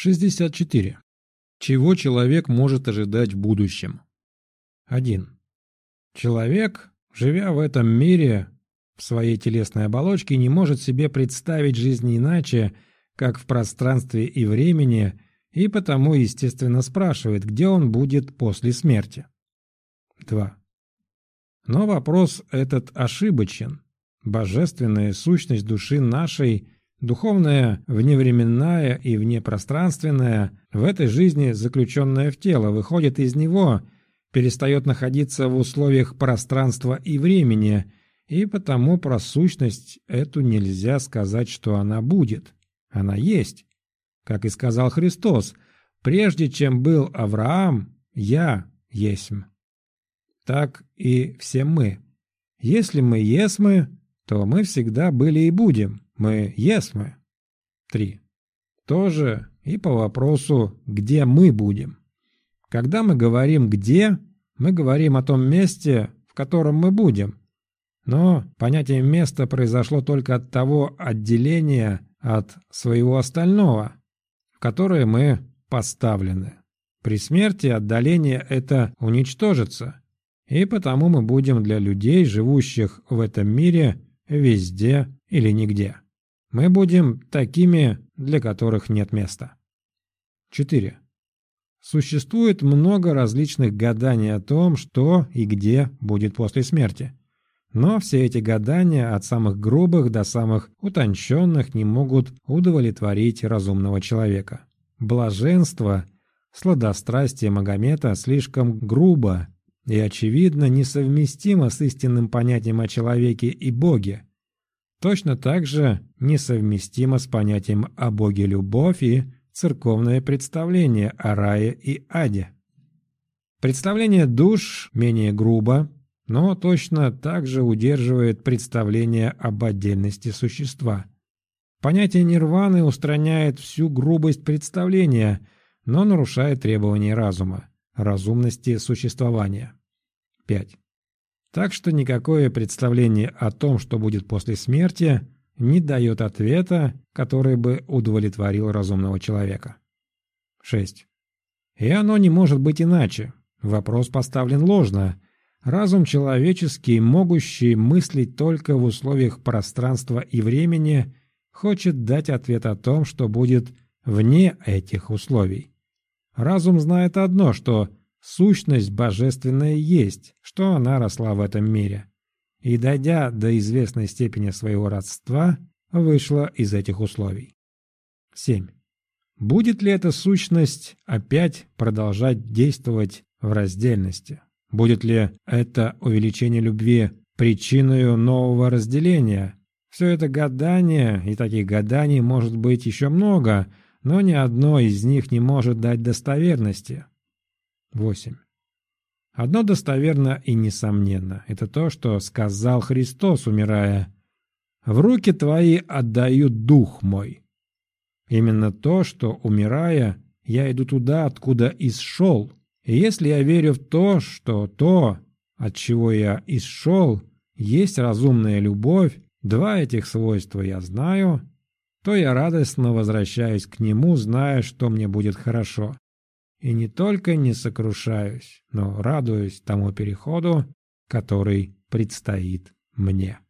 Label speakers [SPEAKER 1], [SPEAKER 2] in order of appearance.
[SPEAKER 1] 64. Чего человек может ожидать в будущем? 1. Человек, живя в этом мире, в своей телесной оболочке, не может себе представить жизнь иначе, как в пространстве и времени, и потому, естественно, спрашивает, где он будет после смерти. 2. Но вопрос этот ошибочен. Божественная сущность души нашей, духовная, вневременная и внепространственная, в этой жизни заключенная в тело, выходит из него, перестает находиться в условиях пространства и времени, и потому про сущность эту нельзя сказать, что она будет. Она есть. Как и сказал Христос, прежде чем был Авраам, я есмь. Так и все мы. Если мы есмы, то мы всегда были и будем. Мы есмы. 3. Тоже и по вопросу, где мы будем. Когда мы говорим «где», мы говорим о том месте, в котором мы будем. Но понятие места произошло только от того отделения от своего остального, в которое мы поставлены. При смерти отдаление это уничтожится, и потому мы будем для людей, живущих в этом мире, везде или нигде. Мы будем такими, для которых нет места. 4. Существует много различных гаданий о том, что и где будет после смерти. Но все эти гадания, от самых грубых до самых утонченных, не могут удовлетворить разумного человека. Блаженство, сладострастие Магомета слишком грубо и, очевидно, несовместимо с истинным понятием о человеке и Боге. Точно так же несовместимо с понятием о Боге любовь и церковное представление о рае и аде. Представление душ менее грубо, но точно так же удерживает представление об отдельности существа. Понятие нирваны устраняет всю грубость представления, но нарушает требования разума, разумности существования. 5. Так что никакое представление о том, что будет после смерти, не дает ответа, который бы удовлетворил разумного человека. 6. И оно не может быть иначе. Вопрос поставлен ложно. Разум человеческий, могущий мыслить только в условиях пространства и времени, хочет дать ответ о том, что будет вне этих условий. Разум знает одно, что Сущность божественная есть, что она росла в этом мире. И, дойдя до известной степени своего родства, вышла из этих условий. 7. Будет ли эта сущность опять продолжать действовать в раздельности? Будет ли это увеличение любви причиной нового разделения? Все это гадание, и таких гаданий может быть еще много, но ни одно из них не может дать достоверности. 8. Одно достоверно и несомненно – это то, что сказал Христос, умирая. «В руки твои отдаю дух мой». Именно то, что, умирая, я иду туда, откуда исшел. И если я верю в то, что то, от чего я исшел, есть разумная любовь, два этих свойства я знаю, то я радостно возвращаюсь к нему, зная, что мне будет хорошо. И не только не сокрушаюсь, но радуюсь тому переходу, который предстоит мне.